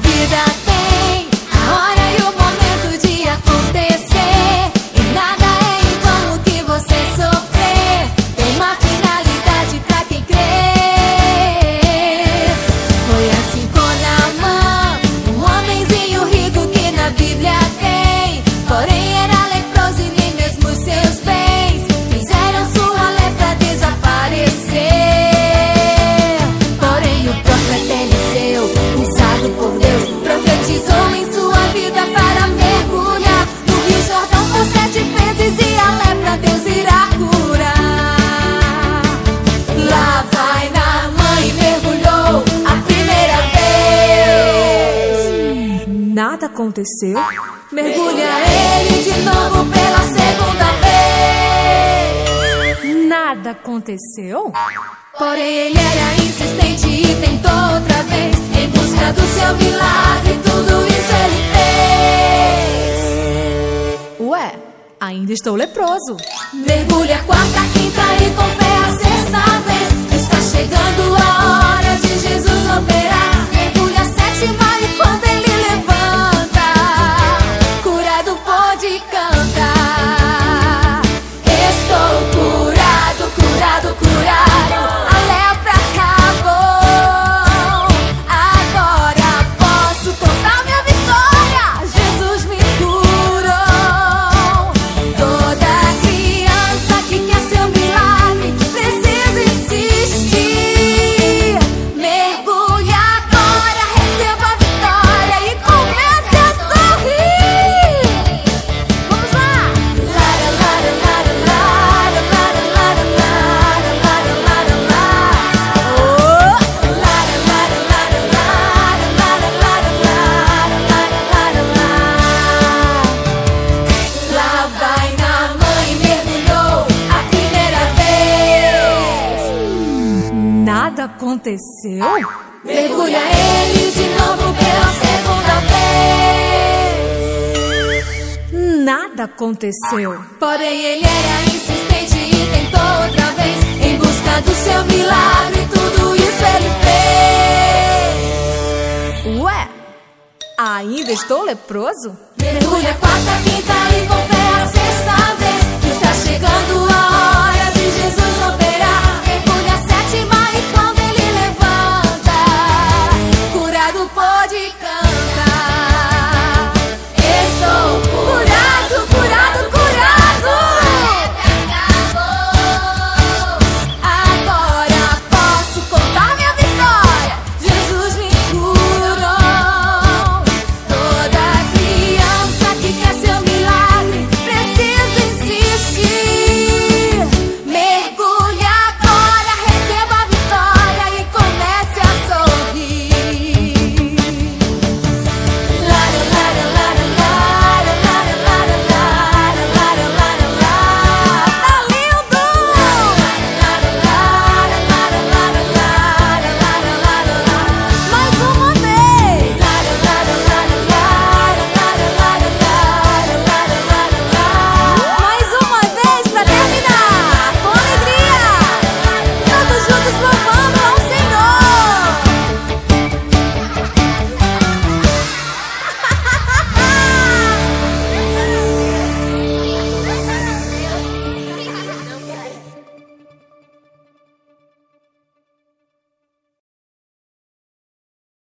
Vida aconteceu. Mergulha ele de novo pela segunda vez. Nada aconteceu. Porém, ele era insistente e tentou outra vez. Em busca do seu milagre, tudo isso ele fez. Ué, ainda estou leproso. Mergulha quarta, quinta e com Nada aconteceu. Mergulha ele de novo pela segunda vez. Nada aconteceu. Porém, ele era insistente e tentou outra vez. Em busca do seu milagre, tudo isso ele fez. Ué, ainda estou leproso? Mergulha quarta, quinta e com